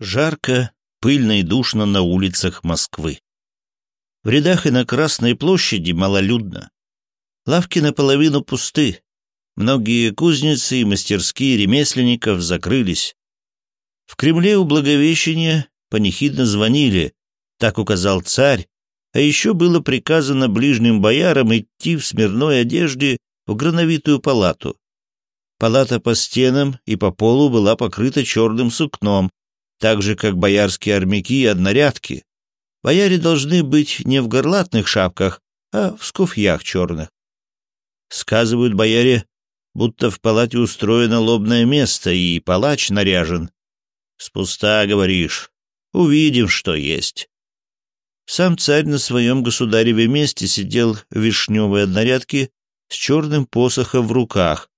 Жарко, пыльно и душно на улицах Москвы. В рядах и на Красной площади малолюдно. Лавки наполовину пусты. Многие кузницы и мастерские ремесленников закрылись. В Кремле у Благовещения панихидно звонили, так указал царь, а еще было приказано ближним боярам идти в смирной одежде в грановитую палату. Палата по стенам и по полу была покрыта черным сукном, так же, как боярские армяки и однорядки. Бояре должны быть не в горлатных шапках, а в скуфьях черных. Сказывают бояре, будто в палате устроено лобное место, и палач наряжен. Спуста, говоришь, увидим, что есть. Сам царь на своем государеве месте сидел в вишневой однорядке с черным посохом в руках,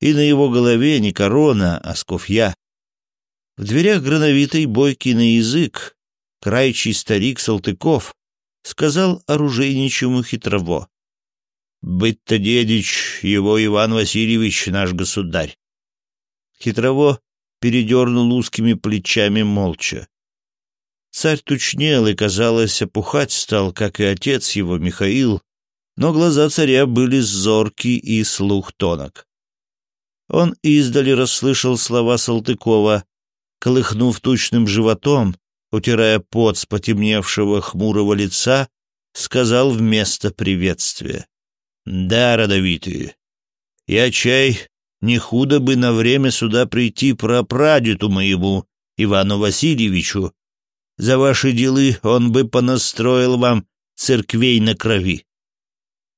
и на его голове не корона, а скуфья. В дверях грановитый бойкий на язык, краючий старик Салтыков, сказал оружейничему хитрово. «Быть-то дедич его Иван Васильевич, наш государь!» Хитрово передернул узкими плечами молча. Царь тучнел и, казалось, опухать стал, как и отец его, Михаил, но глаза царя были зорки и слух тонок. Он издали расслышал слова Салтыкова Колыхнув тучным животом, утирая пот с потемневшего хмурого лица, сказал вместо приветствия. «Да, родовитые, я чай, не худо бы на время сюда прийти прапрадеду моему, Ивану Васильевичу. За ваши делы он бы понастроил вам церквей на крови».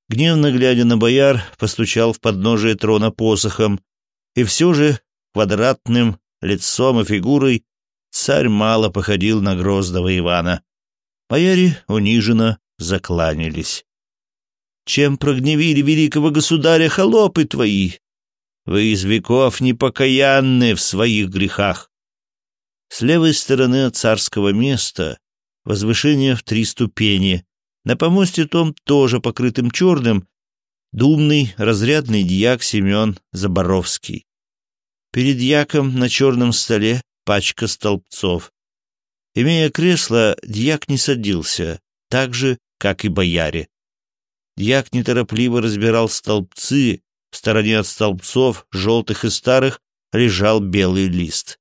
Гневно глядя на бояр, постучал в подножие трона посохом, и все же квадратным лицом и фигурой, царь мало походил на грозного Ивана. Бояре униженно закланялись. «Чем прогневили великого государя холопы твои? Вы из веков непокаянны в своих грехах!» С левой стороны от царского места возвышение в три ступени. На помосте том тоже покрытым черным, думный разрядный дьяк Семен Заборовский. Перед дьяком на черном столе пачка столбцов. Имея кресло, дьяк не садился, так же, как и бояре. Дьяк неторопливо разбирал столбцы, в стороне от столбцов, желтых и старых, лежал белый лист.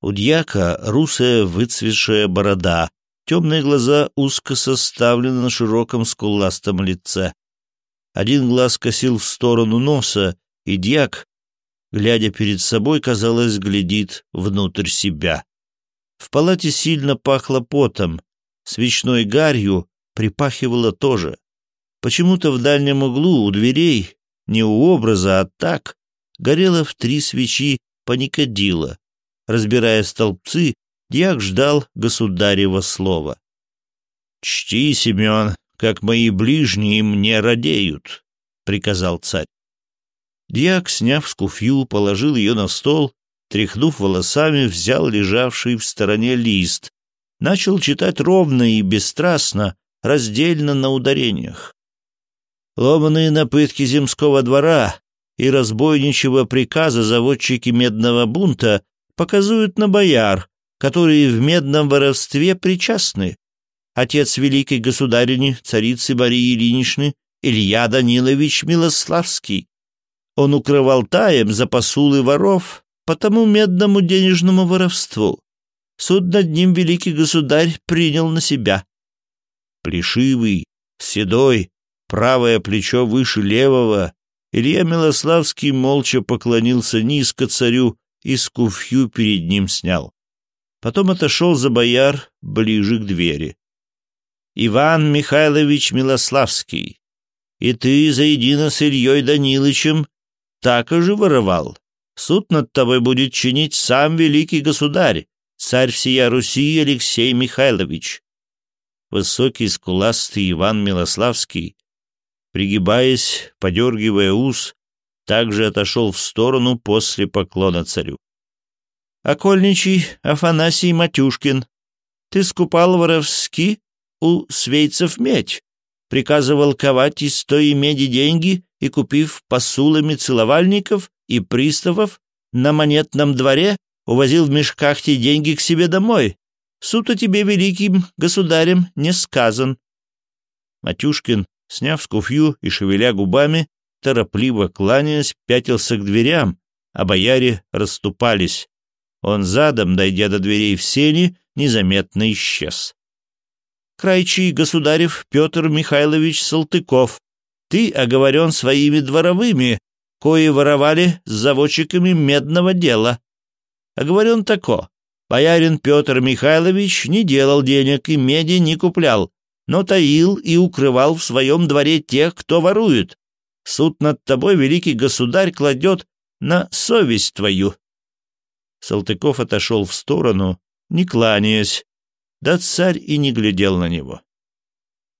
У дьяка русая выцветшая борода, темные глаза узко составлены на широком скуластом лице. Один глаз косил в сторону носа, и дьяк, глядя перед собой, казалось, глядит внутрь себя. В палате сильно пахло потом, свечной гарью припахивало тоже. Почему-то в дальнем углу у дверей, не у образа, а так, горело в три свечи паникодила. Разбирая столбцы, дьяк ждал государева слова. «Чти, Семен, как мои ближние мне радеют», — приказал царь. Дьяк, сняв скуфью, положил ее на стол, тряхнув волосами, взял лежавший в стороне лист, начал читать ровно и бесстрастно, раздельно на ударениях. Ломанные напытки земского двора и разбойничьего приказа заводчики медного бунта показывают на бояр, которые в медном воровстве причастны. Отец великой государини, царицы Марии Ильиничны, Илья Данилович Милославский, он укрывал таем за посулы воров по тому медному денежному воровству. Суд над ним великий государь принял на себя. Плешивый, седой, правое плечо выше левого, Илья Милославский молча поклонился низко царю и скуфью перед ним снял. Потом отошел за бояр ближе к двери. «Иван Михайлович Милославский, и ты заедино с Ильей Данилычем так и же вырывал. Суд над тобой будет чинить сам великий государь, царь всея Руси Алексей Михайлович. Высокий скуластый Иван Милославский, пригибаясь, подергивая ус, также отошел в сторону после поклона царю. «Окольничий Афанасий Матюшкин, ты скупал воровски у свейцев медь, приказывал ковать из той меди деньги и купив посулами целовальников и приставов на монетном дворе, увозил в мешках те деньги к себе домой. Суд о тебе, великим государем, не сказан. Матюшкин, сняв скуфью и шевеля губами, торопливо кланяясь, пятился к дверям, а бояре расступались. Он задом, дойдя до дверей в сени, незаметно исчез. Крайчий государев Петр Михайлович Салтыков ты оговорен своими дворовыми, кои воровали с заводчиками медного дела. Оговорен тако. Боярин Петр Михайлович не делал денег и меди не куплял, но таил и укрывал в своем дворе тех, кто ворует. Суд над тобой великий государь кладет на совесть твою. Салтыков отошел в сторону, не кланяясь, да царь и не глядел на него.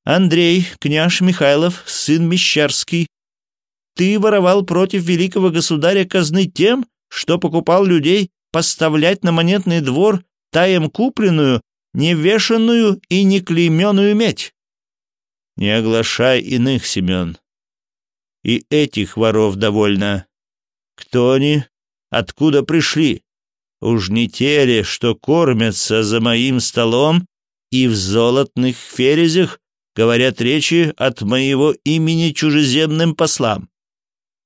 Андрей, княж Михайлов, сын Мещерский, ты воровал против великого государя казны тем, что покупал людей поставлять на монетный двор таем купленную, невешенную и неклейменную медь. Не оглашай иных, Семен. И этих воров довольно. Кто они? Откуда пришли? Уж не те ли, что кормятся за моим столом и в золотных ферезях говорят речи от моего имени чужеземным послам.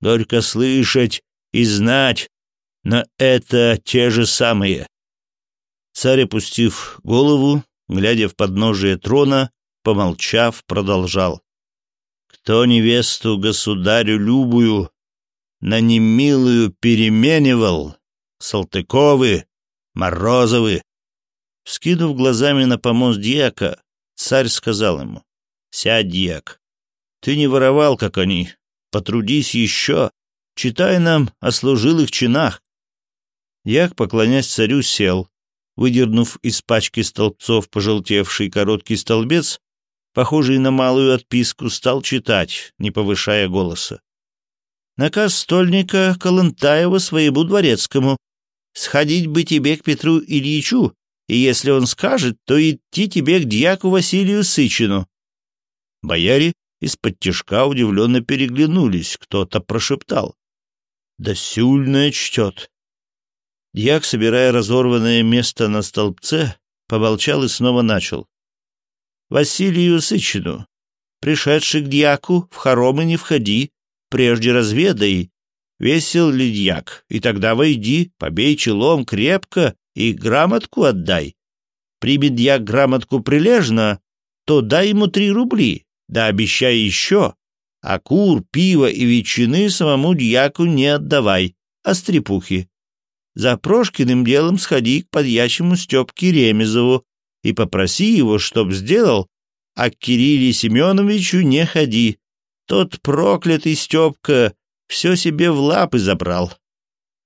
только слышать и знать, но это те же самые. Царь, опустив голову, глядя в подножие трона, помолчав, продолжал. Кто невесту государю любую на немилую переменивал, Салтыковы, Морозовы. Вскинув глазами на помост дьяка, царь сказал ему. Сядь, дьяк. Ты не воровал, как они. Потрудись еще. Читай нам о служилых чинах. Дьяк, поклонясь царю, сел. Выдернув из пачки столбцов пожелтевший короткий столбец, похожий на малую отписку, стал читать, не повышая голоса. Наказ стольника Колынтаева своему дворецкому «Сходить бы тебе к Петру Ильичу, и если он скажет, то идти тебе к дьяку Василию Сычину. Бояре из-под тишка удивленно переглянулись, кто-то прошептал. «Да сюльное чтет!» Дьяк, собирая разорванное место на столбце, поболчал и снова начал. «Василию Сычину, пришедший к дьяку, в хоромы не входи, прежде разведай, весел ли дьяк, и тогда войди, побей челом крепко и грамотку отдай. Примет дьяк грамотку прилежно, то дай ему три рубли, да обещай еще, а кур, пива и ветчины самому дьяку не отдавай, а стрепухи. За Прошкиным делом сходи к подьячему Степке Ремезову и попроси его, чтоб сделал, а к Кирилле Семеновичу не ходи. Тот проклятый Степка все себе в лапы забрал.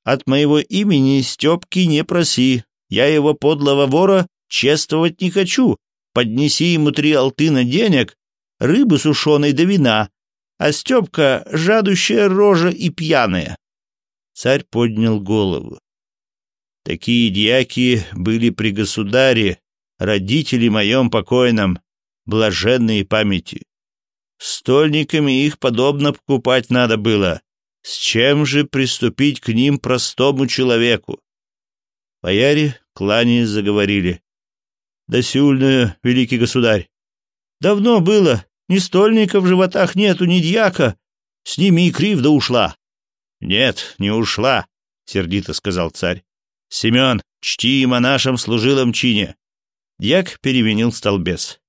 От моего имени Степки не проси, я его подлого вора чествовать не хочу. Поднеси ему три алтына денег, рыбы сушеной до вина, а Степка — жадущая рожа и пьяная. Царь поднял голову. Такие дьяки были при государе, родители моем покойном, блаженные памяти. Стольниками их подобно покупать надо было. С чем же приступить к ним простому человеку? Бояре, кланяясь, заговорили. «Досюльную, великий государь! Давно было, ни стольника в животах нету, ни дьяка. С ними и кривда ушла. — Нет, не ушла, — сердито сказал царь. — Семен, чти им о служилом чине. Дьяк переменил столбец.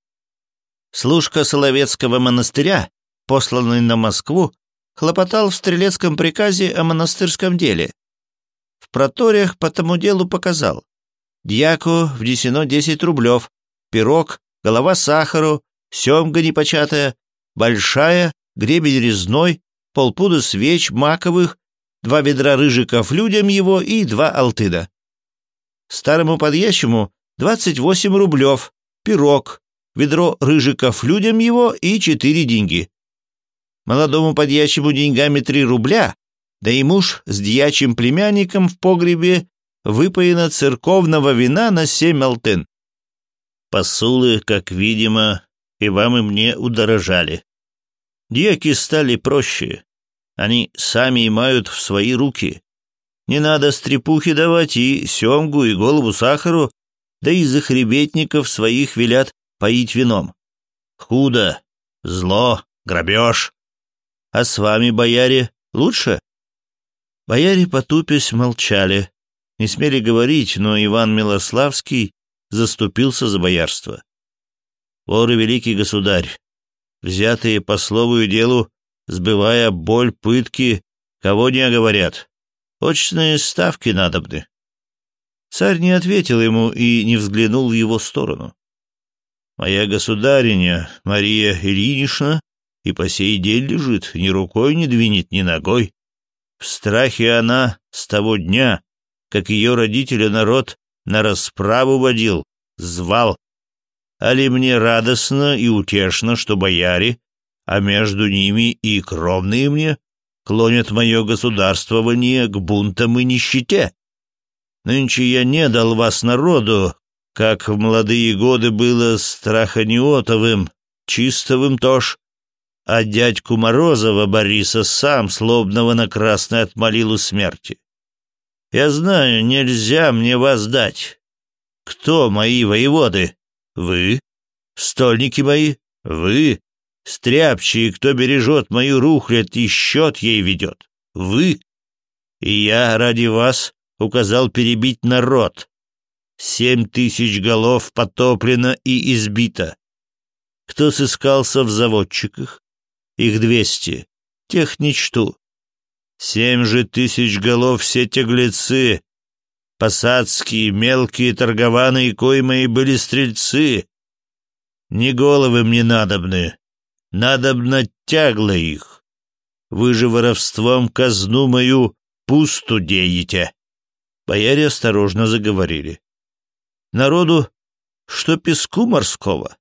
Служка Соловецкого монастыря, посланный на Москву, хлопотал в стрелецком приказе о монастырском деле. В проториях по тому делу показал. Дьяку внесено 10 рублев, пирог, голова сахару, семга непочатая, большая, гребень резной, полпуда свеч маковых, два ведра рыжиков людям его и два алтыда. Старому подъезжему двадцать восемь рублев, пирог, ведро рыжиков людям его и четыре деньги. Молодому подьячему деньгами три рубля, да и муж с дьячим племянником в погребе выпаяно церковного вина на семь алтын. Посулы, как видимо, и вам и мне удорожали. Дьяки стали проще. Они сами имают в свои руки. Не надо стрепухи давать и семгу, и голову сахару, да и захребетников своих велят поить вином. Худо, зло, грабеж. А с вами, бояре, лучше? Бояре, потупясь, молчали, не смели говорить, но Иван Милославский заступился за боярство. Воры великий государь, взятые по слову и делу, сбывая боль, пытки, кого не оговорят. Очные ставки надобны. Царь не ответил ему и не взглянул в его сторону. Моя государиня Мария Ильинична и по сей день лежит, ни рукой не двинет, ни ногой. В страхе она с того дня, как ее родители народ на расправу водил, звал, але мне радостно и утешно, что бояре, а между ними и кровные мне, клонят мое государствование к бунтам и нищете. Нынче я не дал вас народу, как в молодые годы было с Траханиотовым, Чистовым тоже, а дядьку Морозова Бориса сам слобного на красной отмолил у смерти. Я знаю, нельзя мне вас дать. Кто мои воеводы? вы, стольники мои, вы, стряпчие, кто бережет мою рухлядь и счет ей ведет, вы. И я ради вас указал перебить народ. Семь тысяч голов потоплено и избито. Кто сыскался в заводчиках? Их двести. Тех не чту. Семь же тысяч голов все тяглецы, Посадские, мелкие торгованные и кои были стрельцы. Не головы мне надобны, надобно тягло их. Вы же воровством казну мою пусту деете. Бояре осторожно заговорили. Народу, что песку морского.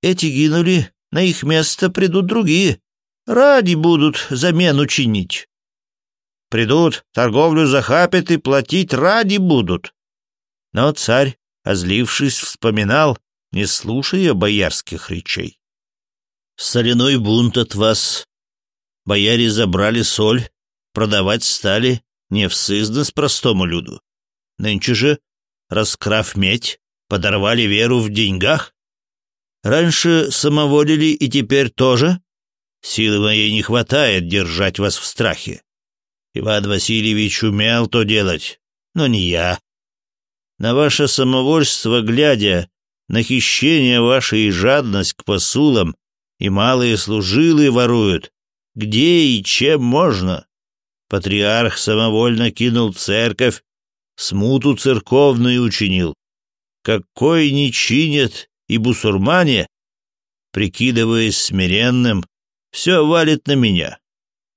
Эти гинули, на их место придут другие. Ради будут замену чинить. Придут, торговлю захапят и платить ради будут. Но царь, озлившись, вспоминал, не слушая боярских речей. Соляной бунт от вас. Бояре забрали соль, продавать стали не невсызно с простому люду. Нынче же, раскрав медь, подорвали веру в деньгах. Раньше самоволили и теперь тоже. Силы моей не хватает держать вас в страхе. Иван Васильевич умел то делать, но не я. На ваше самовольство глядя, на хищение ваше и жадность к посулам, и малые служилые воруют, где и чем можно. Патриарх самовольно кинул церковь, смуту церковную учинил. Какой не чинят и бусурмане, прикидываясь смиренным, все валит на меня.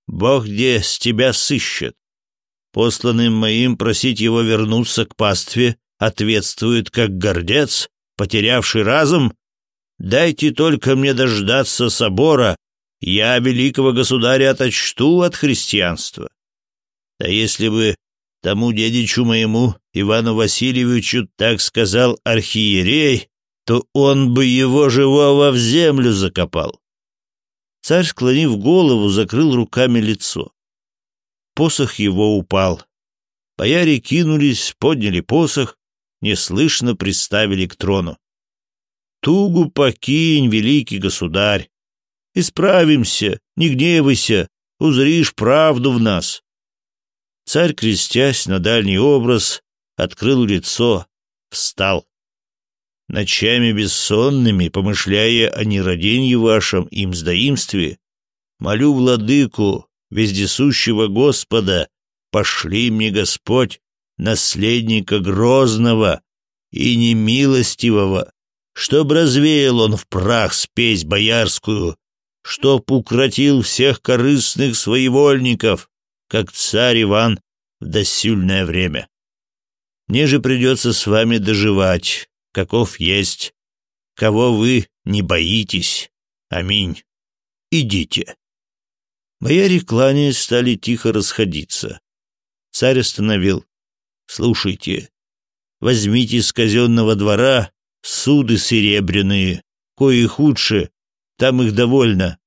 Бог где с тебя сыщет. Посланным моим просить его вернуться к пастве ответствует как гордец, потерявший разум. Дайте только мне дождаться собора, я великого государя оточту от христианства. Да если бы тому дедичу моему, Ивану Васильевичу, так сказал архиерей, то он бы его живого в землю закопал. Царь, склонив голову, закрыл руками лицо. Посох его упал. Бояре кинулись, подняли посох, неслышно приставили к трону. «Тугу покинь, великий государь! Исправимся, не гневайся, узришь правду в нас!» Царь, крестясь на дальний образ, открыл лицо, встал ночами бессонными, помышляя о нераденье вашем и мздоимстве, молю владыку, вездесущего Господа, пошли мне, Господь, наследника грозного и немилостивого, чтоб развеял он в прах спесь боярскую, чтоб укротил всех корыстных своевольников, как царь Иван в досюльное время. Мне же придется с вами доживать, каков есть, кого вы не боитесь. Аминь. Идите. Бояре кланяясь стали тихо расходиться. Царь остановил. Слушайте, возьмите с казенного двора суды серебряные, кои худше, там их довольно.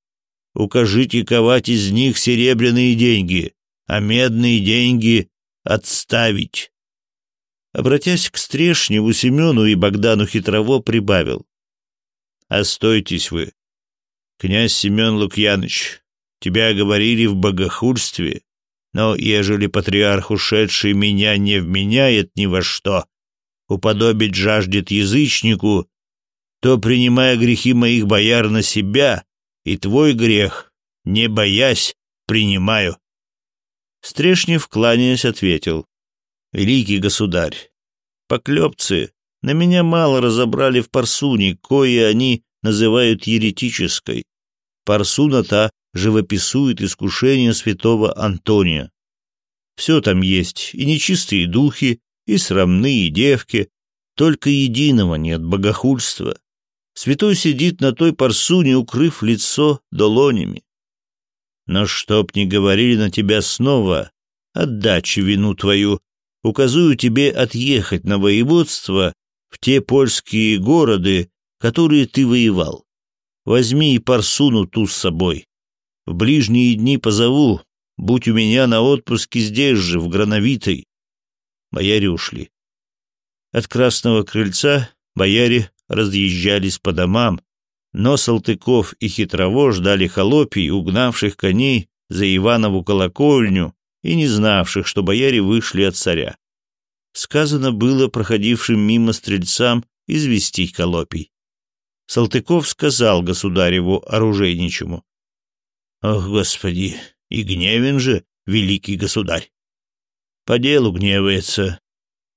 Укажите ковать из них серебряные деньги, а медные деньги отставить обратясь к Стрешневу, Семену и Богдану Хитрово, прибавил. «А «Остойтесь вы, князь Семен Лукьяныч, тебя говорили в богохульстве, но ежели патриарх, ушедший меня, не вменяет ни во что, уподобить жаждет язычнику, то, принимая грехи моих бояр на себя, и твой грех, не боясь, принимаю». Стрешнев, кланяясь, ответил великий государь. Поклепцы на меня мало разобрали в парсуне, кое они называют еретической. Парсуна та живописует искушение святого Антония. Все там есть, и нечистые духи, и срамные девки, только единого нет богохульства. Святой сидит на той парсуне, укрыв лицо долонями. Но чтоб не говорили на тебя снова, отдачи вину твою, указую тебе отъехать на воеводство в те польские города, которые ты воевал. Возьми и парсуну ту с собой. В ближние дни позову, будь у меня на отпуске здесь же, в Грановитой. Бояре ушли. От красного крыльца бояре разъезжались по домам, но Салтыков и Хитрово ждали холопий, угнавших коней за Иванову колокольню, и не знавших, что бояре вышли от царя. Сказано было проходившим мимо стрельцам извести Колопий. Салтыков сказал государеву оружейничему. «Ох, Господи, и гневен же великий государь! По делу гневается.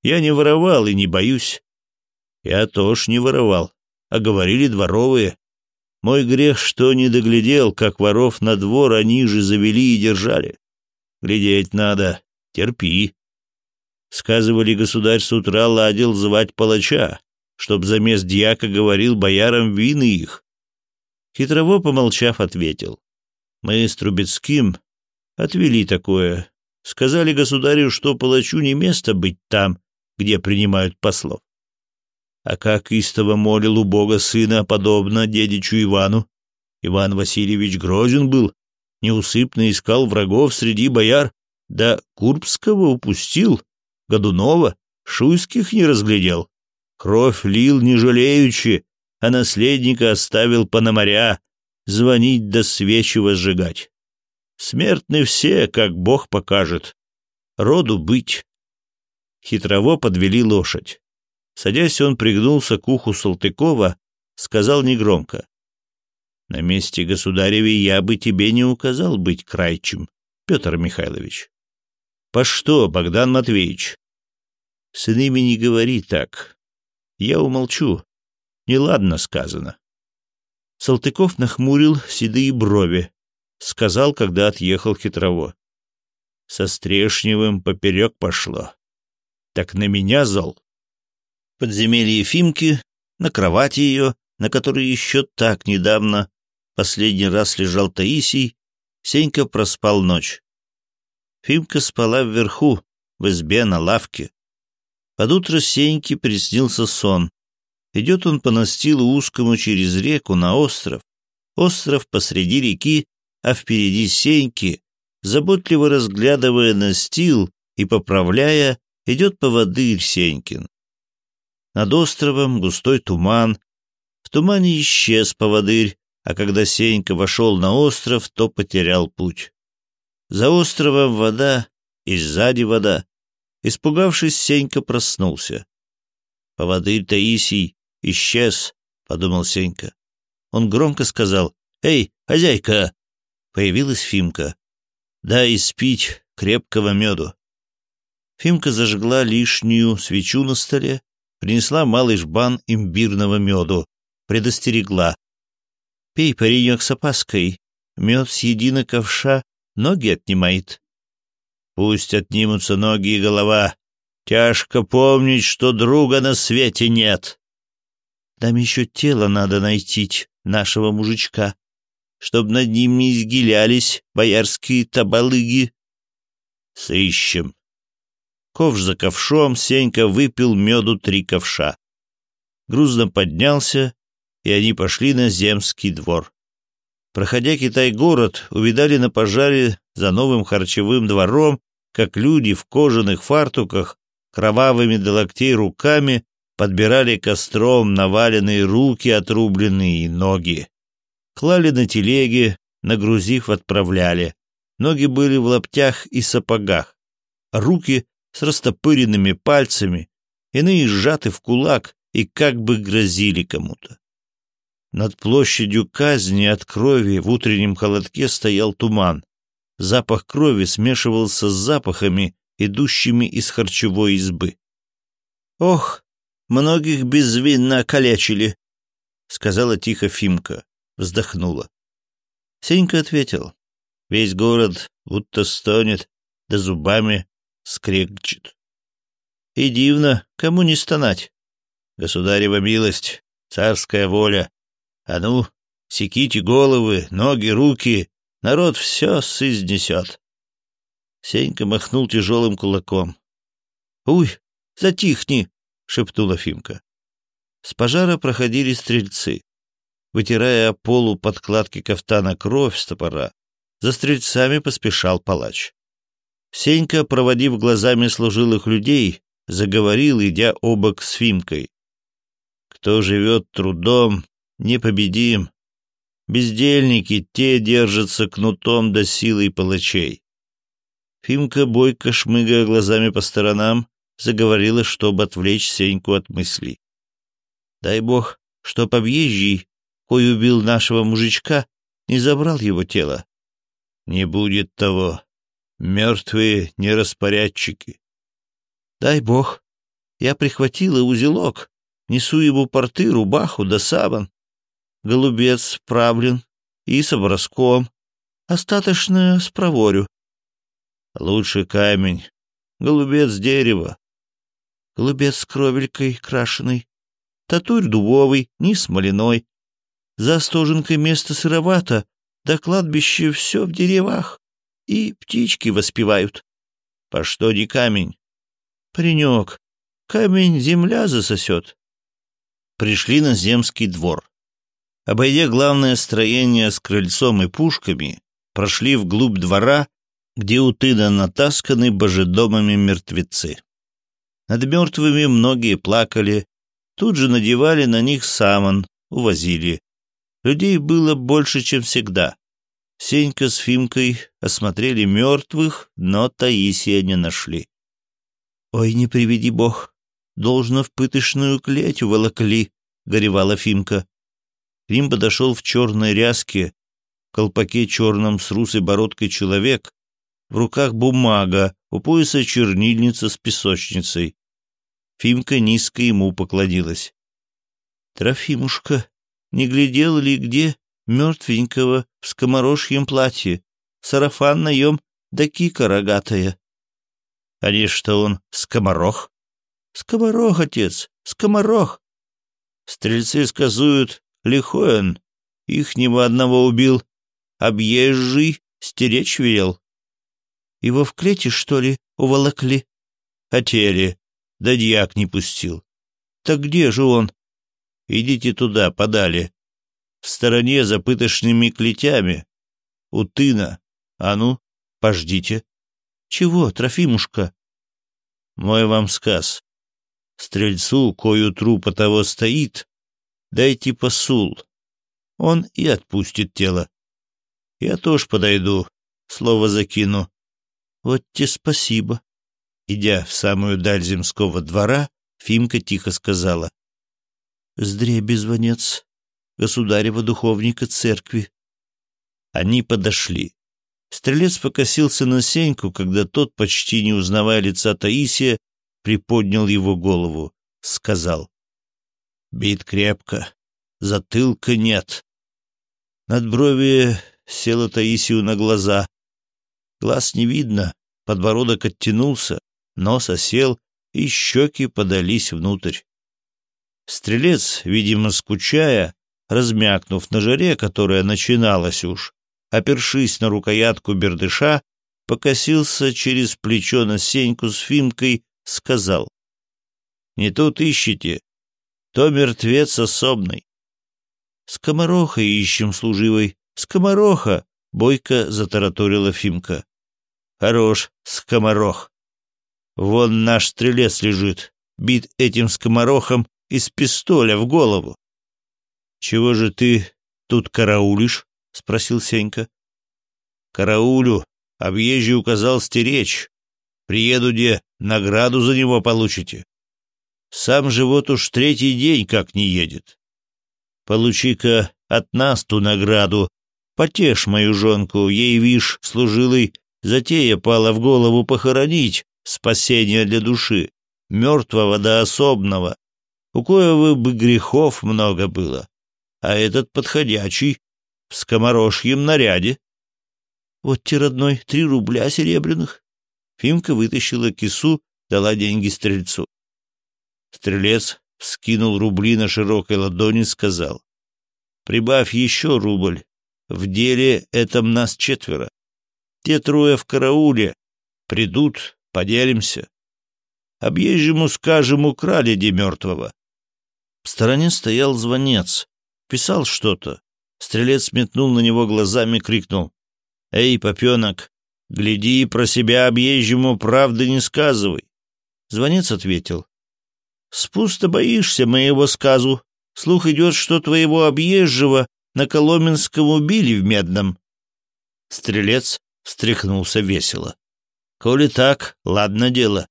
Я не воровал и не боюсь. Я тоже не воровал, а говорили дворовые. Мой грех, что не доглядел, как воров на двор они же завели и держали. Глядеть надо. Терпи. Сказывали, государь с утра ладил звать палача, чтоб замес дьяка говорил боярам вины их. Хитрово, помолчав, ответил. Мы с Трубецким отвели такое. Сказали государю, что палачу не место быть там, где принимают послов. А как истово молил у Бога сына, подобно дедичу Ивану, Иван Васильевич грозен был, неусыпно искал врагов среди бояр, да Курбского упустил, Годунова, Шуйских не разглядел. Кровь лил не жалеючи, а наследника оставил пономаря, звонить до свечи возжигать. Смертны все, как Бог покажет. Роду быть. Хитрово подвели лошадь. Садясь, он пригнулся к уху Салтыкова, сказал негромко. На месте государеви я бы тебе не указал быть крайчим, Петр Михайлович. По что, Богдан Матвеевич? С иными не говори так. Я умолчу. Неладно сказано. Салтыков нахмурил седые брови. Сказал, когда отъехал хитрово. Со Стрешневым поперек пошло. Так на меня зол. Подземелье Фимки, на кровати ее, на которой еще так недавно последний раз лежал Таисий, Сенька проспал ночь. Фимка спала вверху, в избе на лавке. Под утро Сеньке приснился сон. Идет он по настилу узкому через реку на остров. Остров посреди реки, а впереди Сеньки, заботливо разглядывая настил и поправляя, идет поводырь Сенькин. Над островом густой туман. В тумане исчез поводырь, а когда Сенька вошел на остров, то потерял путь. За островом вода и сзади вода. Испугавшись, Сенька проснулся. «Поводырь Таисий исчез», — подумал Сенька. Он громко сказал «Эй, хозяйка!» Появилась Фимка. «Дай спить крепкого меду». Фимка зажгла лишнюю свечу на столе, принесла малый жбан имбирного меду, предостерегла Пей, паренек, с опаской. Мед с едино ковша ноги отнимает. Пусть отнимутся ноги и голова. Тяжко помнить, что друга на свете нет. Нам еще тело надо найти, нашего мужичка, чтоб над ним не изгилялись боярские табалыги. Сыщем. Ковш за ковшом Сенька выпил меду три ковша. Грузно поднялся, и они пошли на земский двор. Проходя Китай-город, увидали на пожаре за новым харчевым двором, как люди в кожаных фартуках, кровавыми до локтей руками, подбирали костром наваленные руки, отрубленные ноги. Клали на телеги, нагрузив, отправляли. Ноги были в лаптях и сапогах, а руки с растопыренными пальцами, иные сжаты в кулак и как бы грозили кому-то. Над площадью казни от крови в утреннем холодке стоял туман. Запах крови смешивался с запахами, идущими из харчевой избы. «Ох, многих безвинно окалечили!» — сказала тихо Фимка, вздохнула. Сенька ответил. «Весь город будто стонет, да зубами скрегчет. И дивно, кому не стонать. Государева милость, царская воля, а ну, секите головы, ноги, руки, народ все сызнесет. Сенька махнул тяжелым кулаком. — Уй, затихни! — шепнула Фимка. С пожара проходили стрельцы. Вытирая о полу подкладки кафтана кровь с топора, за стрельцами поспешал палач. Сенька, проводив глазами служилых людей, заговорил, идя обок с Фимкой. «Кто живет трудом, непобедим. Бездельники те держатся кнутом до силой палачей. Фимка, бойко шмыгая глазами по сторонам, заговорила, чтобы отвлечь Сеньку от мыслей. «Дай бог, что побъезжий, кой убил нашего мужичка, не забрал его тело». «Не будет того. Мертвые не распорядчики». «Дай бог. Я прихватила узелок. Несу ему порты, рубаху да сабан голубец правлен и с образком, остаточное с проворю. Лучше камень, голубец дерева, голубец с кровелькой крашеной, татурь дубовый, низ смоляной. За стоженкой место сыровато, до кладбища все в деревах, и птички воспевают. По что не камень? Паренек, камень земля засосет. Пришли на земский двор обойдя главное строение с крыльцом и пушками, прошли вглубь двора, где утыда натасканы божедомами мертвецы. Над мертвыми многие плакали, тут же надевали на них самон, увозили. Людей было больше, чем всегда. Сенька с Фимкой осмотрели мертвых, но Таисия не нашли. «Ой, не приведи бог, должно в пыточную клеть уволокли», — горевала Фимка. К подошел в черной ряске, в колпаке черном с русой бородкой человек, в руках бумага, у пояса чернильница с песочницей. Фимка низко ему поклонилась. «Трофимушка, не глядел ли где мертвенького в скоморожьем платье, сарафан наем да кика рогатая?» «А не что он, скоморох?» «Скоморох, отец, скоморох!» Стрельцы сказуют, Лихой он, ихнего одного убил, объезжий стеречь велел. Его в клете, что ли, уволокли? Хотели, да дьяк не пустил. Так где же он? Идите туда, подали. В стороне за пытошными клетями. У тына. А ну, пождите. Чего, Трофимушка? Мой вам сказ. Стрельцу, кою трупа того стоит, дайте типа посул. Он и отпустит тело. Я тоже подойду, слово закину. Вот тебе спасибо. Идя в самую даль земского двора, Фимка тихо сказала. «Сдребий звонец, государева духовника церкви». Они подошли. Стрелец покосился на Сеньку, когда тот, почти не узнавая лица Таисия, приподнял его голову. Сказал. Бит крепко. Затылка нет. Над брови села Таисию на глаза. Глаз не видно, подбородок оттянулся, нос осел, и щеки подались внутрь. Стрелец, видимо, скучая, размякнув на жаре, которая начиналась уж, опершись на рукоятку бердыша, покосился через плечо на Сеньку с Фимкой, сказал. «Не тут ищите» то мертвец особный. Скомороха ищем служивый скомороха, бойко затараторила Фимка. Хорош, скоморох. Вон наш стрелец лежит, бит этим скоморохом из пистоля в голову. Чего же ты тут караулишь? спросил Сенька. Караулю, объезжий указал стеречь. Приеду, где награду за него получите. Сам же вот уж третий день как не едет. Получи-ка от нас ту награду. Потешь мою женку, ей, вишь, служилый, затея пала в голову похоронить, спасение для души, мертвого до особного. У коего бы грехов много было, а этот подходячий, в скоморожьем наряде. Вот те, родной, три рубля серебряных. Фимка вытащила кису, дала деньги стрельцу. Стрелец скинул рубли на широкой ладони, и сказал. «Прибавь еще рубль. В деле этом нас четверо. Те трое в карауле. Придут, поделимся. Объезжему скажем, украли де мертвого». В стороне стоял звонец. Писал что-то. Стрелец метнул на него глазами, и крикнул. «Эй, попенок, гляди, про себя объезжему правды не сказывай!» Звонец ответил. Спусто боишься моего сказу. Слух идет, что твоего объезжего на Коломенском убили в Медном. Стрелец встряхнулся весело. Коли так, ладно дело.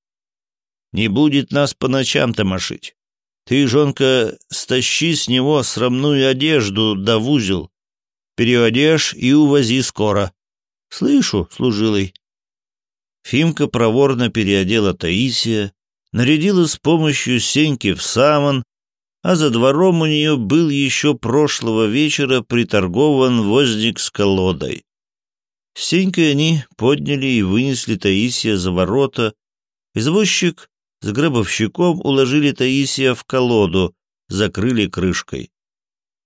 Не будет нас по ночам томашить. Ты, жонка, стащи с него срамную одежду да в узел. Переодежь и увози скоро. Слышу, служилый. Фимка проворно переодела Таисия, нарядила с помощью Сеньки в саван, а за двором у нее был еще прошлого вечера приторгован возник с колодой. Сенькой они подняли и вынесли Таисия за ворота. Извозчик с гробовщиком уложили Таисия в колоду, закрыли крышкой.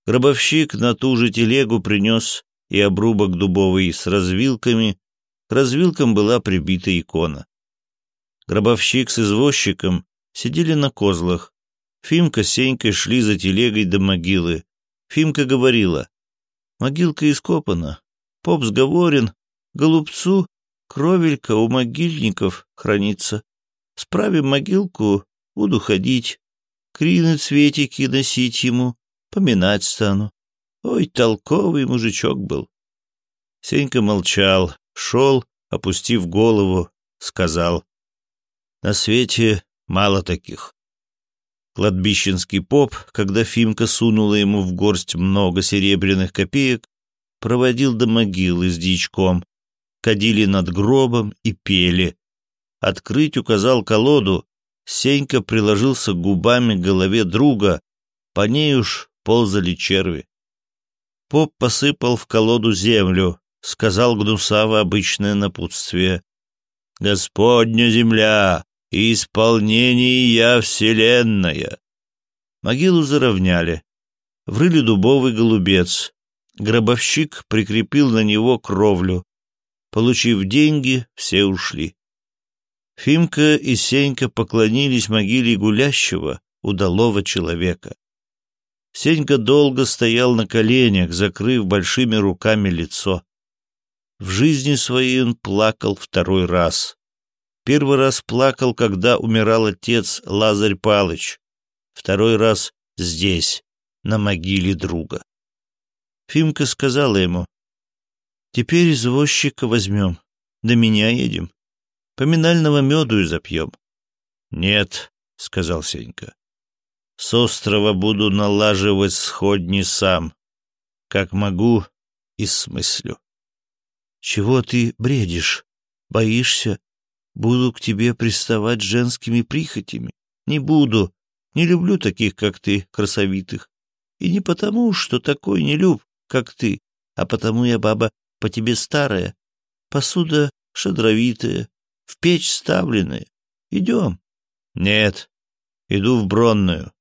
Гробовщик на ту же телегу принес и обрубок дубовый с развилками. К развилкам была прибита икона. Гробовщик с извозчиком сидели на козлах. Фимка с Сенькой шли за телегой до могилы. Фимка говорила. Могилка ископана. Поп сговорен. Голубцу кровелька у могильников хранится. Справим могилку, буду ходить. Крины цветики носить ему, поминать стану. Ой, толковый мужичок был. Сенька молчал, шел, опустив голову, сказал. На свете мало таких. Кладбищенский поп, когда Фимка сунула ему в горсть много серебряных копеек, проводил до могилы с дичком, кадили над гробом и пели. Открыть указал колоду, Сенька приложился губами к голове друга, по ней уж ползали черви. Поп посыпал в колоду землю, сказал гнусаво обычное напутствие. «Господня земля, и исполнении я вселенная. Могилу заровняли. Врыли дубовый голубец. Гробовщик прикрепил на него кровлю. Получив деньги, все ушли. Фимка и Сенька поклонились могиле гулящего, удалого человека. Сенька долго стоял на коленях, закрыв большими руками лицо. В жизни своей он плакал второй раз. Первый раз плакал, когда умирал отец Лазарь Палыч. Второй раз здесь, на могиле друга. Фимка сказала ему, «Теперь извозчика возьмем, до меня едем, поминального меду и запьем». «Нет», — сказал Сенька, — «с острова буду налаживать сходни сам, как могу и смыслю». «Чего ты бредишь? Боишься?» Буду к тебе приставать женскими прихотями. Не буду. Не люблю таких, как ты, красовитых. И не потому, что такой не люб, как ты, а потому я, баба, по тебе старая. Посуда шадровитая, в печь ставленная. Идем. Нет, иду в Бронную.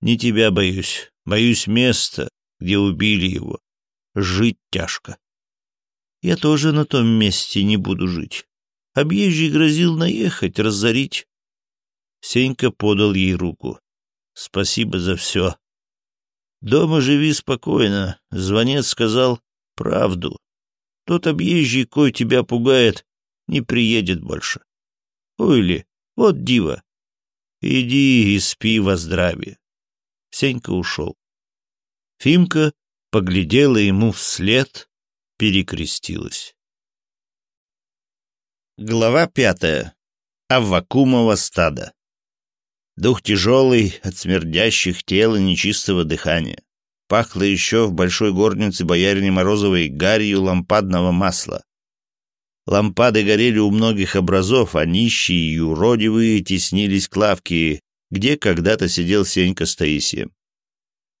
Не тебя боюсь, боюсь места, где убили его. Жить тяжко. Я тоже на том месте не буду жить. Объезжий грозил наехать, разорить. Сенька подал ей руку. «Спасибо за все». «Дома живи спокойно», — звонец сказал правду. «Тот объезжий, кой тебя пугает, не приедет больше». «Ой ли, вот дива». «Иди и спи во здравии». Сенька ушел. Фимка поглядела ему вслед, перекрестилась. Глава пятая. Аввакумово стада. Дух тяжелый от смердящих тел и нечистого дыхания. Пахло еще в большой горнице боярине Морозовой гарью лампадного масла. Лампады горели у многих образов, а нищие и уродивые теснились к лавке, где когда-то сидел Сенька с Таисием.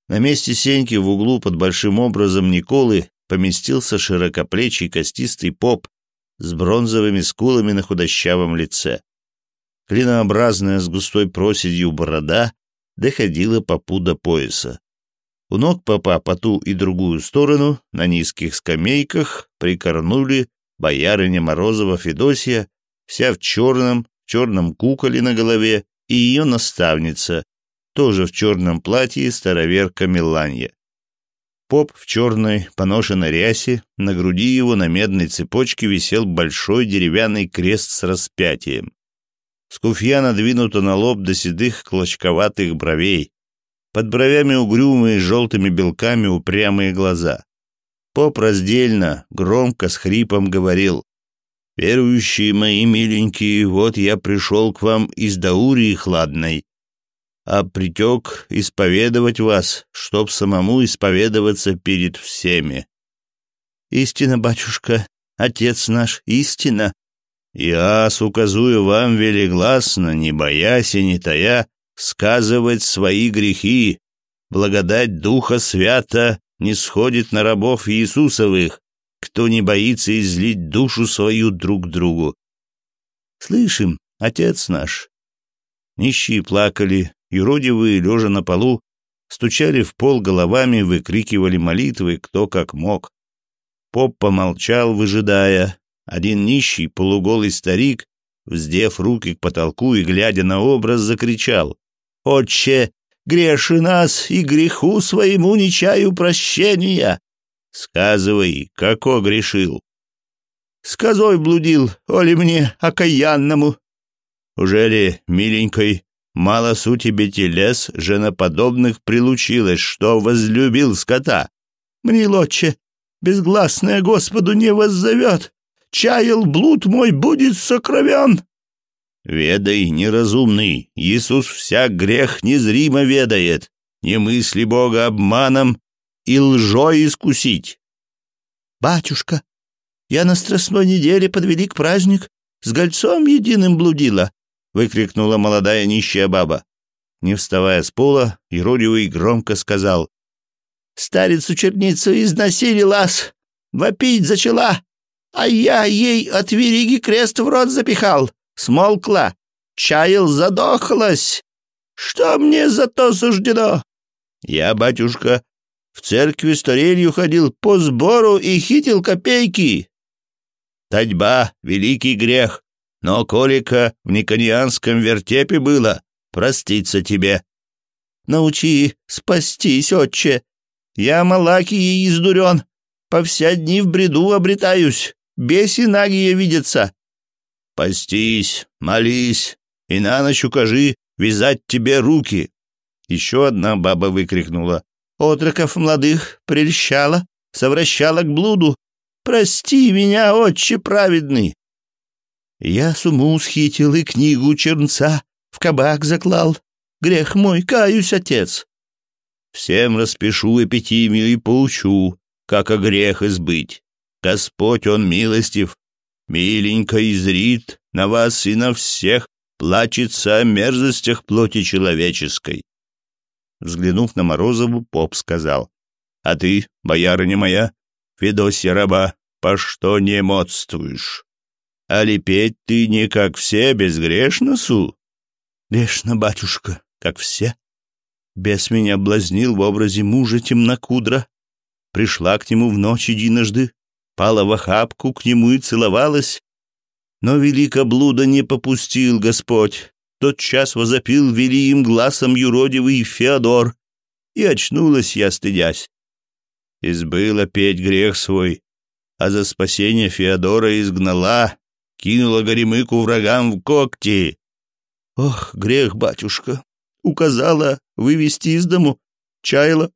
На месте Сеньки в углу под большим образом Николы поместился широкоплечий костистый поп с бронзовыми скулами на худощавом лице. Клинообразная с густой проседью борода доходила попу до пояса. У ног попа по ту и другую сторону на низких скамейках прикорнули боярыня Морозова Федосия, вся в черном, черном куколе на голове, и ее наставница, тоже в черном платье староверка Миланья. Поп в черной поношенной рясе, на груди его на медной цепочке висел большой деревянный крест с распятием. Скуфья надвинута на лоб до седых клочковатых бровей. Под бровями угрюмые желтыми белками упрямые глаза. Поп раздельно, громко, с хрипом говорил. «Верующие мои миленькие, вот я пришел к вам из Даурии Хладной а притек исповедовать вас, чтоб самому исповедоваться перед всеми». «Истина, батюшка, отец наш, истина!» «Я указую вам велегласно, не боясь и не тая, сказывать свои грехи. Благодать Духа Свята не сходит на рабов Иисусовых, кто не боится излить душу свою друг другу. Слышим, Отец наш. Нищие плакали, юродивые, лежа на полу, стучали в пол головами, выкрикивали молитвы, кто как мог. Поп помолчал, выжидая. Один нищий, полуголый старик, вздев руки к потолку и, глядя на образ, закричал. «Отче, греши нас и греху своему не чаю прощения!» «Сказывай, како грешил?» «С блудил, оли мне, окаянному!» «Ужели, миленькой, Мало сути бетелес, женоподобных прилучилось, что возлюбил скота. Мне лотче, безгласное Господу не воззовет. Чаял блуд мой будет сокровен. Ведай, неразумный, Иисус вся грех незримо ведает. Не мысли Бога обманом и лжой искусить. Батюшка, я на страстной неделе подвели к праздник, с гольцом единым блудила выкрикнула молодая нищая баба. Не вставая с пола, Еродивый громко сказал. «Старицу-черницу изнасилилась, вопить зачала, а я ей от вериги крест в рот запихал, смолкла, чаял задохлась. Что мне за то суждено?» «Я, батюшка, в церкви с Торелью ходил по сбору и хитил копейки». «Татьба — великий грех, но колика в Никонианском вертепе было, проститься тебе. Научи спастись, отче. Я Малакии издурен, по вся дни в бреду обретаюсь, беси нагие видятся. Постись, молись и на ночь укажи вязать тебе руки. Еще одна баба выкрикнула. Отроков молодых прельщала, совращала к блуду. Прости меня, отче праведный, я суму схитил и книгу чернца в кабак заклал. Грех мой, каюсь, отец. Всем распишу эпитимию и поучу, как о грех избыть. Господь он милостив, миленько изрит на вас и на всех, плачется о мерзостях плоти человеческой. Взглянув на Морозову, поп сказал, «А ты, боярыня моя, Федосья раба, по что не модствуешь?» а лепеть ты не как все безгрешно, Су? Грешно, батюшка, как все. Бес меня блазнил в образе мужа темнокудра. Пришла к нему в ночь единожды, пала в охапку к нему и целовалась. Но велика блуда не попустил Господь. Тот час возопил велиим глазом юродивый Феодор. И очнулась я, стыдясь. Избыла петь грех свой, а за спасение Феодора изгнала кинула горемыку врагам в когти. Ох, грех, батюшка, указала вывести из дому, чаяла,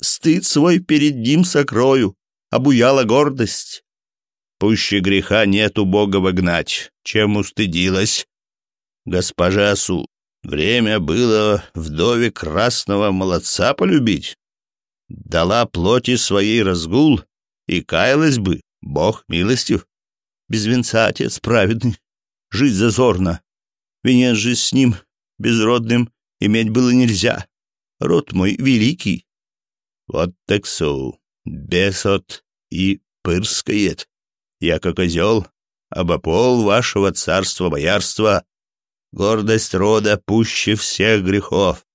стыд свой перед ним сокрою, обуяла гордость. Пуще греха нету Бога вогнать, чем устыдилась. Госпожа Су, время было вдове красного молодца полюбить. Дала плоти своей разгул и каялась бы, Бог милостив. Без венца отец праведный. Жить зазорно. Венец же с ним, безродным, иметь было нельзя. Род мой великий. Вот так соу. Бесот и пырскает. Я как озел, обопол вашего царства-боярства. Гордость рода пуще всех грехов.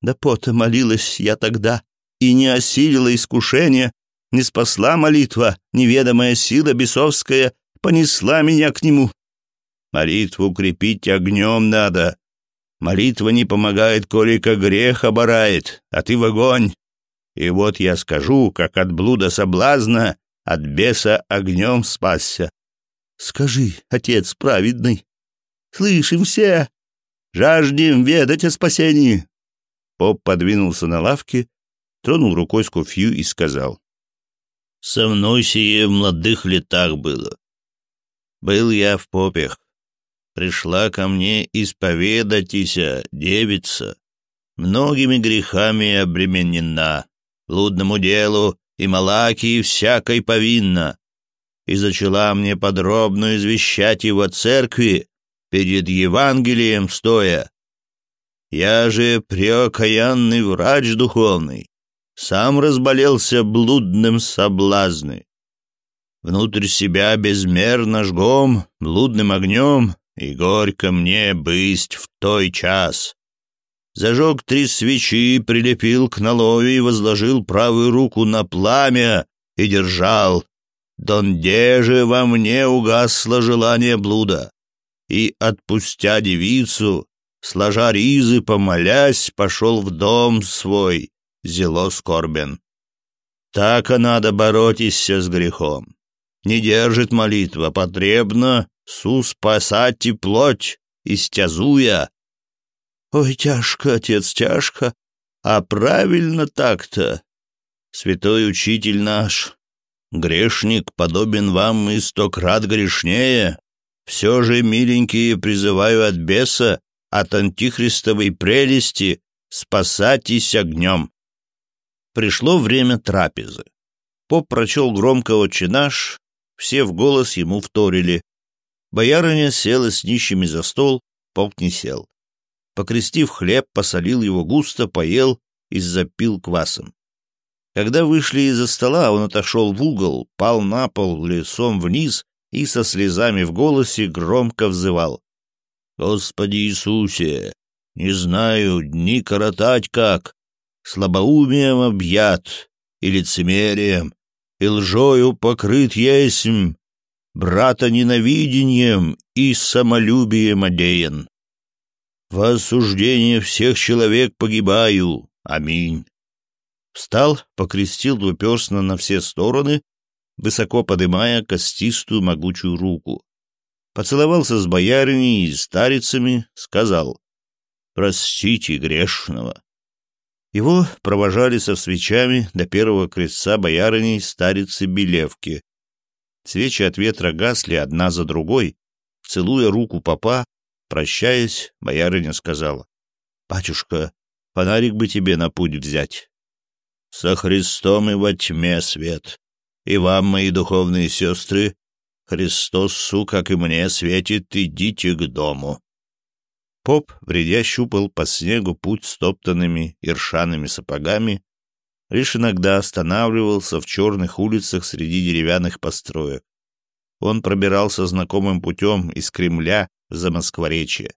Да пота молилась я тогда, и не осилила искушение, не спасла молитва, неведомая сила бесовская понесла меня к нему. Молитву укрепить огнем надо. Молитва не помогает, колика грех оборает, а ты в огонь. И вот я скажу, как от блуда соблазна, от беса огнем спасся. Скажи, отец праведный, слышим все, жаждем ведать о спасении. Поп подвинулся на лавке, тронул рукой скуфью и сказал. Со мной сие в молодых летах было был я в попех. Пришла ко мне исповедатися девица, многими грехами обременена, блудному делу и малакии всякой повинна, и зачала мне подробно извещать его церкви перед Евангелием стоя. Я же преокаянный врач духовный, сам разболелся блудным соблазны внутрь себя безмерно жгом, блудным огнем, и горько мне быть в той час. Зажег три свечи, прилепил к налове и возложил правую руку на пламя и держал. Донде же во мне угасло желание блуда. И, отпустя девицу, сложа ризы, помолясь, пошел в дом свой, зело скорбен. Так надо боротися с грехом не держит молитва, потребна потребно суспасать и плоть, истязуя. Ой, тяжко, отец, тяжко, а правильно так-то. Святой учитель наш, грешник подобен вам и сто крат грешнее. Все же, миленькие, призываю от беса, от антихристовой прелести, спасайтесь огнем. Пришло время трапезы. Поп прочел громко «Отче наш», все в голос ему вторили. Боярыня села с нищими за стол, Поп не сел. Покрестив хлеб, посолил его густо, поел и запил квасом. Когда вышли из-за стола, он отошел в угол, пал на пол лицом вниз и со слезами в голосе громко взывал. «Господи Иисусе, не знаю, дни коротать как, слабоумием объят и лицемерием, и лжою покрыт есмь, брата ненавидением и самолюбием одеян. В осуждение всех человек погибаю. Аминь. Встал, покрестил двуперстно на все стороны, высоко подымая костистую могучую руку. Поцеловался с боярами и старицами, сказал «Простите грешного, его провожали со свечами до первого крестца боярыней старицы Белевки. Свечи от ветра гасли одна за другой. Целуя руку попа, прощаясь, боярыня сказала. — Батюшка, фонарик бы тебе на путь взять. — Со Христом и во тьме свет. И вам, мои духовные сестры, Христосу, как и мне, светит, идите к дому. Поп, вредя, щупал по снегу путь стоптанными иршаными сапогами, лишь иногда останавливался в черных улицах среди деревянных построек. Он пробирался знакомым путем из Кремля за Москворечье.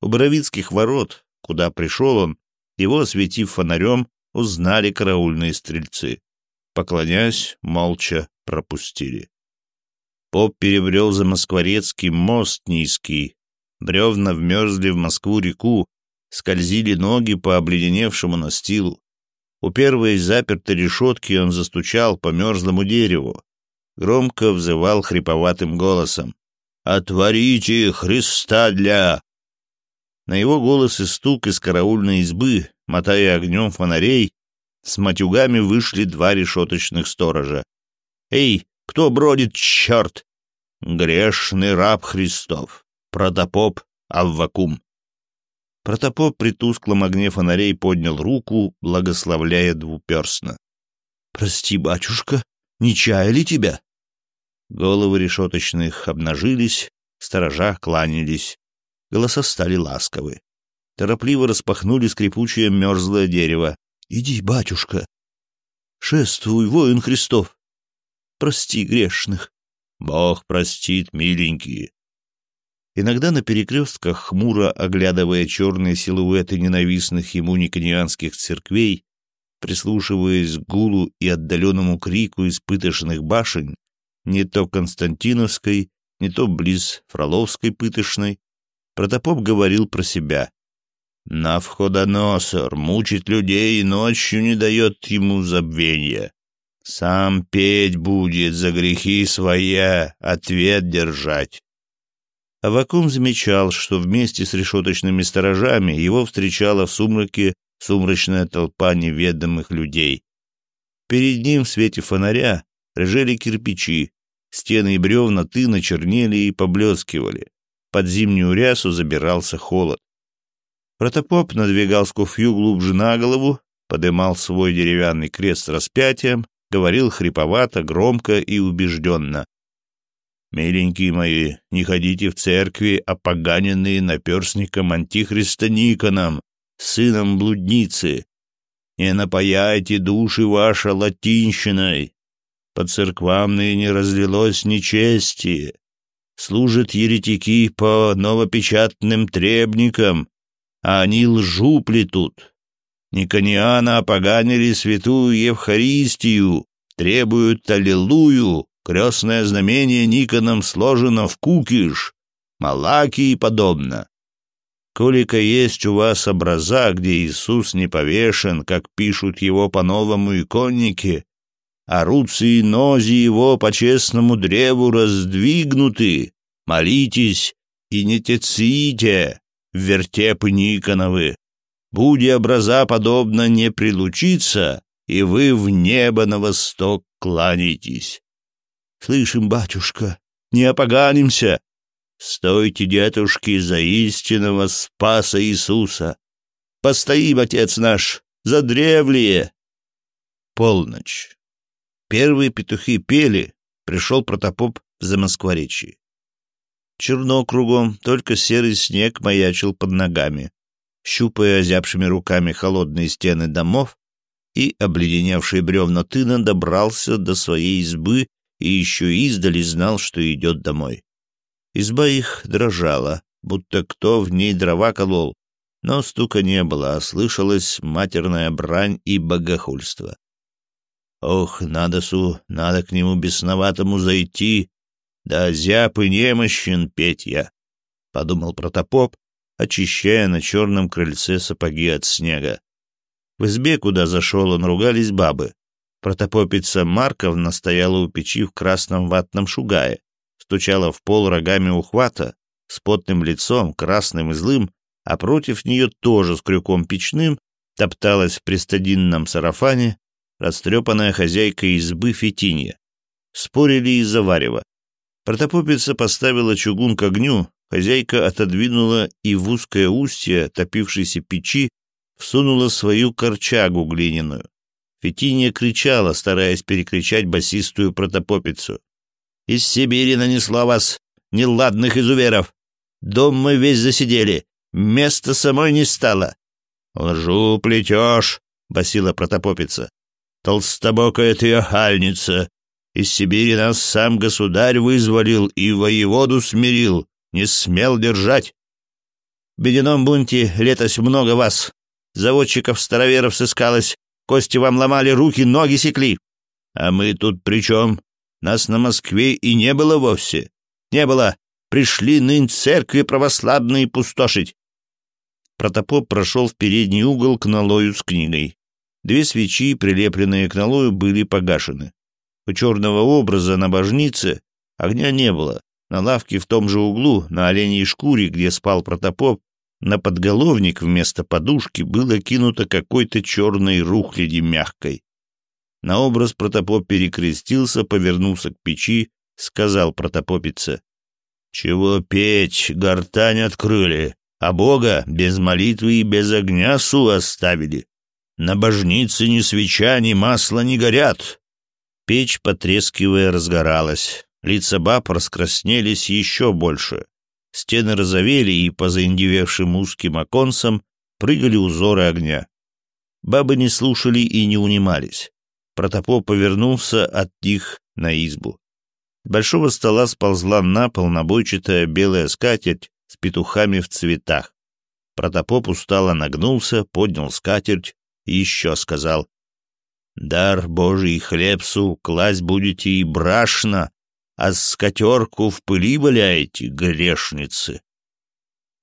У Боровицких ворот, куда пришел он, его, осветив фонарем, узнали караульные стрельцы. Поклонясь, молча пропустили. Поп перебрел за Москворецкий мост низкий, бревна вмерзли в Москву-реку, скользили ноги по обледеневшему настилу. У первой запертой решетки он застучал по мерзлому дереву. Громко взывал хриповатым голосом. «Отворите Христа для...» На его голос и стук из караульной избы, мотая огнем фонарей, с матюгами вышли два решеточных сторожа. «Эй, кто бродит, черт? Грешный раб Христов!» Протопоп Аввакум. Протопоп при тусклом огне фонарей поднял руку, благословляя двуперстно. «Прости, батюшка, не чаяли тебя?» Головы решеточных обнажились, сторожа кланялись, голоса стали ласковы. Торопливо распахнули скрипучее мерзлое дерево. «Иди, батюшка!» «Шествуй, воин Христов!» «Прости грешных!» «Бог простит, миленькие!» Иногда на перекрестках, хмуро оглядывая черные силуэты ненавистных ему никонианских церквей, прислушиваясь к гулу и отдаленному крику испытышных башен, не то Константиновской, не то близ Фроловской пытышной, Протопоп говорил про себя. «На входоносор мучит людей и ночью не дает ему забвения. Сам петь будет за грехи своя, ответ держать. Авакум замечал, что вместе с решеточными сторожами его встречала в сумраке сумрачная толпа неведомых людей. Перед ним в свете фонаря лежали кирпичи, стены и бревна тына чернели и поблескивали. Под зимнюю рясу забирался холод. Протопоп надвигал скуфью глубже на голову, подымал свой деревянный крест с распятием, говорил хриповато, громко и убежденно. «Миленькие мои, не ходите в церкви, а опоганенные наперстником антихриста Никоном, сыном блудницы. Не напаяйте души ваши латинщиной. По церквам не разлилось нечестие. Служат еретики по новопечатным требникам, а они лжу плетут. Никониана опоганили святую Евхаристию, требуют аллилую, Крестное знамение Никоном сложено в кукиш, малаки и подобно. Колика есть у вас образа, где Иисус не повешен, как пишут его по-новому иконнике, а руцы и нози его по честному древу раздвигнуты, молитесь и не теците, вертепы Никоновы. Буди образа подобно не прилучиться, и вы в небо на восток кланяйтесь. Слышим, батюшка, не опоганимся. Стойте, детушки, за истинного Спаса Иисуса. Постоим, Отец наш, за древлие. Полночь. Первые петухи пели, пришел протопоп за Москворечье. Черно кругом, только серый снег маячил под ногами. Щупая озябшими руками холодные стены домов и обледеневшие бревна тына, добрался до своей избы и еще издали знал, что идет домой. Изба их дрожала, будто кто в ней дрова колол, но стука не было, а слышалась матерная брань и богохульство. Ох, надо, Су, надо к нему бесноватому зайти, да зяб и немощен я, — подумал протопоп, очищая на черном крыльце сапоги от снега. В избе, куда зашел он, ругались бабы. Протопопица Марковна стояла у печи в красном ватном шугае, стучала в пол рогами ухвата, с потным лицом, красным и злым, а против нее тоже с крюком печным топталась в престадинном сарафане растрепанная хозяйка избы Фетинья. Спорили из-за варева. Протопопица поставила чугун к огню, хозяйка отодвинула и в узкое устье топившейся печи всунула свою корчагу глиняную. Фетиния кричала, стараясь перекричать басистую протопопицу. «Из Сибири нанесла вас, неладных изуверов! Дом мы весь засидели, места самой не стало!» «Лжу плетешь!» — басила протопопица. «Толстобокая ты охальница! Из Сибири нас сам государь вызволил и воеводу смирил, не смел держать!» В бедяном бунте летось много вас. Заводчиков-староверов сыскалось, Кости вам ломали, руки, ноги секли. А мы тут при чем? Нас на Москве и не было вовсе. Не было. Пришли нынь церкви православные пустошить. Протопоп прошел в передний угол к налою с книгой. Две свечи, прилепленные к налою, были погашены. У черного образа на божнице огня не было. На лавке в том же углу, на оленей шкуре, где спал протопоп, на подголовник вместо подушки было кинуто какой-то черной рухляди мягкой. На образ протопоп перекрестился, повернулся к печи, сказал протопопица. «Чего печь, гортань открыли, а Бога без молитвы и без огня су оставили. На божнице ни свеча, ни масла не горят». Печь, потрескивая, разгоралась. Лица баб раскраснелись еще больше. Стены розовели, и по заиндевевшим узким оконцам прыгали узоры огня. Бабы не слушали и не унимались. Протопоп повернулся от них на избу. С большого стола сползла на пол набойчатая белая скатерть с петухами в цветах. Протопоп устало нагнулся, поднял скатерть и еще сказал. «Дар Божий хлебсу, класть будете и брашно, а скотерку в пыли валяете, грешницы.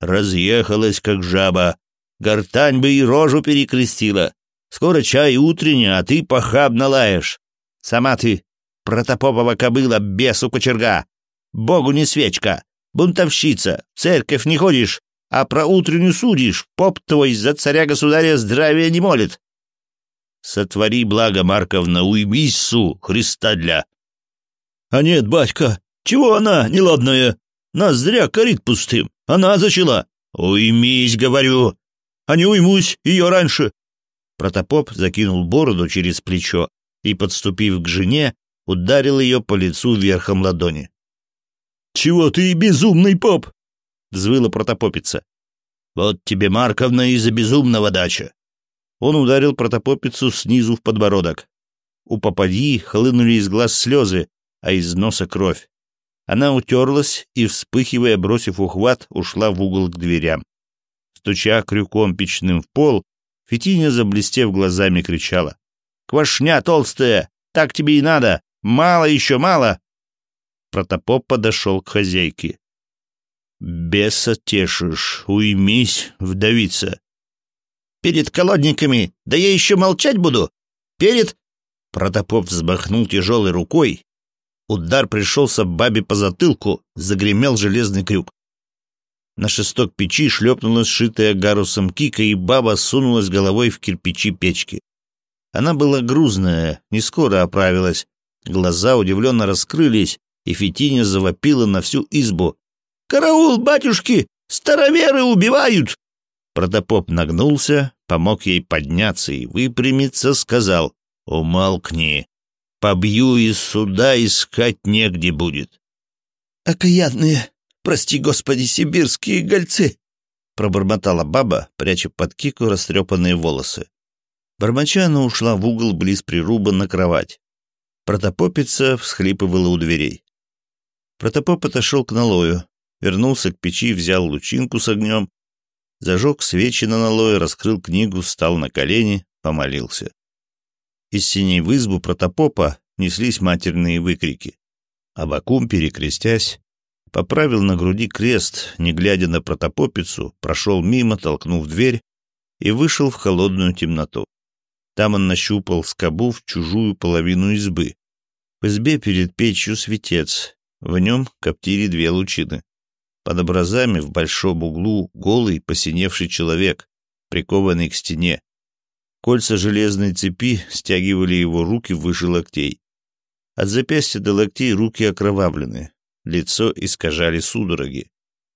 Разъехалась, как жаба, гортань бы и рожу перекрестила. Скоро чай утренний, а ты похабно лаешь. Сама ты, протопопова кобыла, бесу кочерга, богу не свечка, бунтовщица, в церковь не ходишь, а про утреннюю судишь, поп твой за царя-государя здравия не молит. Сотвори благо, Марковна, уймись, су, Христа для. А нет, батька, чего она, неладная? Нас зря корит пустым. Она зачала. Уймись, говорю. А не уймусь ее раньше. Протопоп закинул бороду через плечо и, подступив к жене, ударил ее по лицу верхом ладони. «Чего ты, безумный поп?» — взвыла протопопица. «Вот тебе, Марковна, из-за безумного дача!» Он ударил протопопицу снизу в подбородок. У попади хлынули из глаз слезы, а из носа кровь. Она утерлась и, вспыхивая, бросив ухват, ушла в угол к дверям. Стуча крюком печным в пол, Фетиня, заблестев глазами, кричала. «Квашня толстая! Так тебе и надо! Мало еще, мало!» Протопоп подошел к хозяйке. «Беса тешишь, уймись, вдовица!» «Перед колодниками! Да я еще молчать буду! Перед...» Протопоп взмахнул тяжелой рукой, Удар пришелся бабе по затылку, загремел железный крюк. На шесток печи шлепнулась сшитая гарусом кика, и баба сунулась головой в кирпичи печки. Она была грузная, не скоро оправилась. Глаза удивленно раскрылись, и Фетиня завопила на всю избу. «Караул, батюшки! Староверы убивают!» Протопоп нагнулся, помог ей подняться и выпрямиться, сказал «Умолкни, Побью и суда, искать негде будет. — Окаянные, прости господи, сибирские гольцы! — пробормотала баба, пряча под кику растрепанные волосы. Бормоча она ушла в угол близ прируба на кровать. Протопопица всхлипывала у дверей. Протопоп отошел к налою, вернулся к печи, взял лучинку с огнем, зажег свечи на налое, раскрыл книгу, встал на колени, помолился. Из синей в избу протопопа неслись матерные выкрики. Абакум, перекрестясь, поправил на груди крест, не глядя на протопопицу, прошел мимо, толкнув дверь и вышел в холодную темноту. Там он нащупал скобу в чужую половину избы. В избе перед печью светец, в нем коптили две лучины. Под образами в большом углу голый, посиневший человек, прикованный к стене. Кольца железной цепи стягивали его руки выше локтей. От запястья до локтей руки окровавлены, лицо искажали судороги,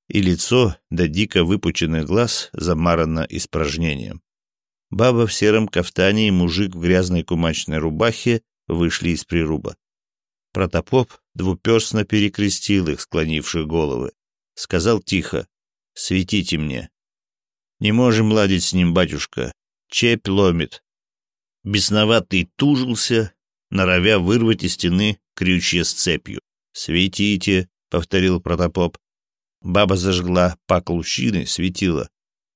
и лицо до дико выпученных глаз замарано испражнением. Баба в сером кафтане и мужик в грязной кумачной рубахе вышли из прируба. Протопоп двуперстно перекрестил их, склонивших головы. Сказал тихо, «Светите мне». «Не можем ладить с ним, батюшка. Чепь ломит. Бесноватый тужился, норовя вырвать из стены крючья с цепью. «Светите!» — повторил протопоп. Баба зажгла пак лучины, светила.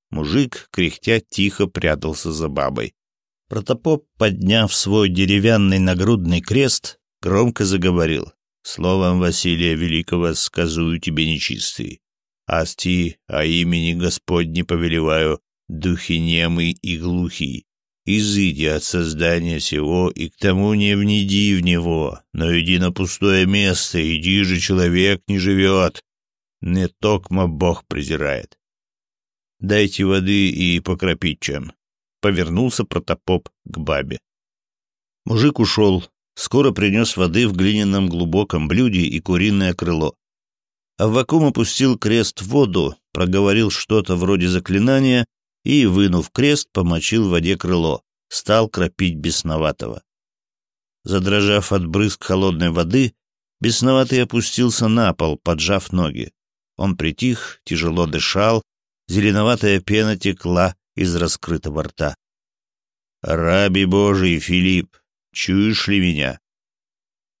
Мужик, кряхтя, тихо прятался за бабой. Протопоп, подняв свой деревянный нагрудный крест, громко заговорил. «Словом Василия Великого сказую тебе нечистый. Асти, а имени Господне повелеваю, духи немы и глухи, изыди от создания сего, и к тому не вниди в него, но иди на пустое место, иди же, человек не живет. Не токмо Бог презирает. Дайте воды и покропить чем. Повернулся протопоп к бабе. Мужик ушел, скоро принес воды в глиняном глубоком блюде и куриное крыло. Аввакум опустил крест в воду, проговорил что-то вроде заклинания, и, вынув крест, помочил в воде крыло, стал кропить бесноватого. Задрожав от брызг холодной воды, бесноватый опустился на пол, поджав ноги. Он притих, тяжело дышал, зеленоватая пена текла из раскрытого рта. «Раби Божий, Филипп, чуешь ли меня?»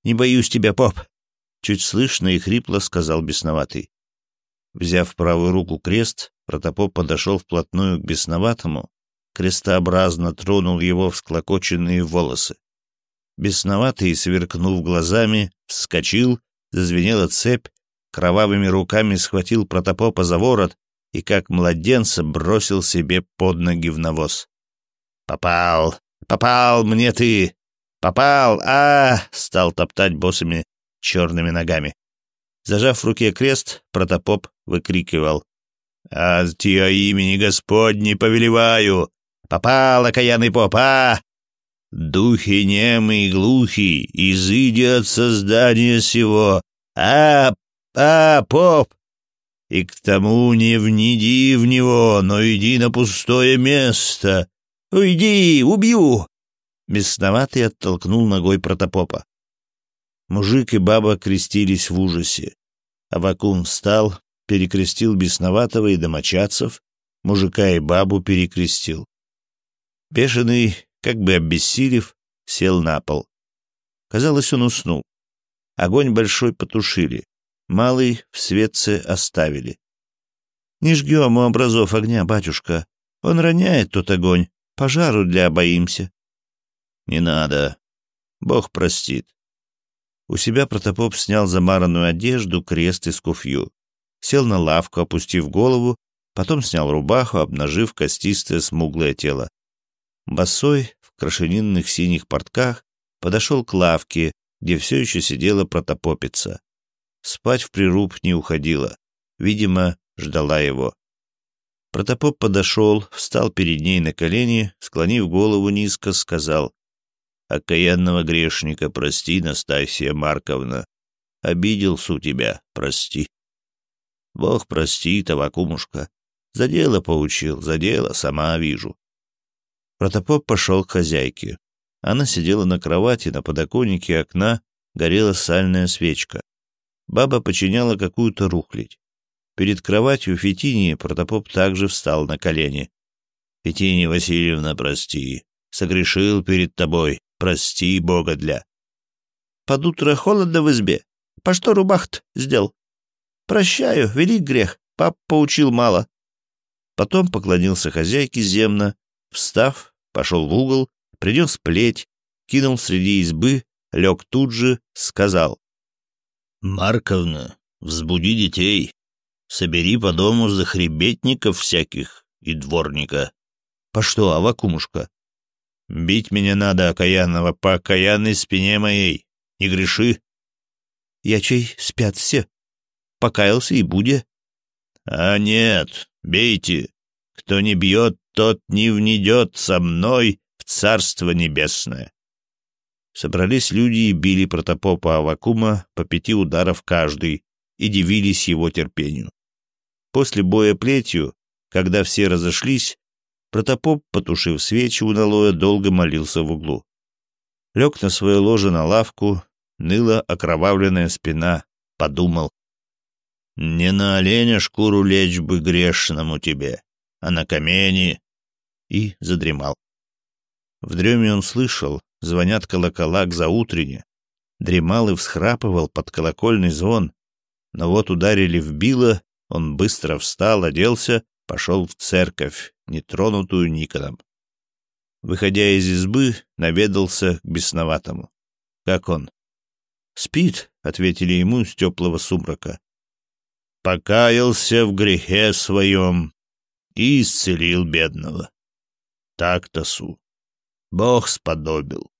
«Не боюсь тебя, поп!» — чуть слышно и хрипло сказал бесноватый. Взяв правую руку крест, Протопоп подошел вплотную к бесноватому, крестообразно тронул его всклокоченные волосы. Бесноватый, сверкнув глазами, вскочил, зазвенела цепь, кровавыми руками схватил протопопа за ворот и, как младенца, бросил себе под ноги в навоз. «Попал! Попал мне ты! Попал! а, -а стал топтать босыми черными ногами. Зажав в руке крест, протопоп выкрикивал Аз тио имени Господне повелеваю! Попал, окаянный попа! Духи немы и глухи, изыди от создания сего! А, а, поп! И к тому не вниди в него, но иди на пустое место! Уйди, убью!» Бесноватый оттолкнул ногой протопопа. Мужик и баба крестились в ужасе. Авакум встал, перекрестил бесноватого и домочадцев, мужика и бабу перекрестил. Бешеный, как бы обессилев, сел на пол. Казалось, он уснул. Огонь большой потушили, малый в светце оставили. «Не жгем у образов огня, батюшка. Он роняет тот огонь, пожару для боимся». «Не надо. Бог простит». У себя протопоп снял замаранную одежду, крест и скуфью сел на лавку, опустив голову, потом снял рубаху, обнажив костистое смуглое тело. Босой, в крашенинных синих портках, подошел к лавке, где все еще сидела протопопица. Спать в прируб не уходила. Видимо, ждала его. Протопоп подошел, встал перед ней на колени, склонив голову низко, сказал «Окаянного грешника прости, Настасья Марковна. Обиделся у тебя, прости». Бог простит, Авакумушка. За дело поучил, за дело, сама вижу. Протопоп пошел к хозяйке. Она сидела на кровати, на подоконнике окна горела сальная свечка. Баба починяла какую-то рухлядь. Перед кроватью Фетинии протопоп также встал на колени. «Фетиния Васильевна, прости. Согрешил перед тобой. Прости, Бога для». «Под утро холодно в избе. По что рубахт сделал?» Прощаю, велик грех, пап поучил мало. Потом поклонился хозяйке земно, встав, пошел в угол, принес плеть, кинул среди избы, лег тут же, сказал. «Марковна, взбуди детей, собери по дому захребетников всяких и дворника». «По что, Авакумушка?» «Бить меня надо, окаянного, по окаянной спине моей. Не греши». Ячей спят все?» покаялся и Будя. — А нет, бейте. Кто не бьет, тот не внедет со мной в Царство Небесное. Собрались люди и били протопопа Авакума по пяти ударов каждый и дивились его терпению. После боя плетью, когда все разошлись, протопоп, потушив свечи у налоя, долго молился в углу. Лег на свое ложе на лавку, ныла окровавленная спина, подумал. Не на оленя шкуру лечь бы грешному тебе, а на камени. И задремал. В дреме он слышал, звонят колокола к заутренне. Дремал и всхрапывал под колокольный звон. Но вот ударили в било, он быстро встал, оделся, пошел в церковь, нетронутую Никоном. Выходя из избы, наведался к бесноватому. «Как он?» «Спит», — ответили ему с теплого сумрака покаялся в грехе своем и исцелил бедного. Так-то, Су, Бог сподобил.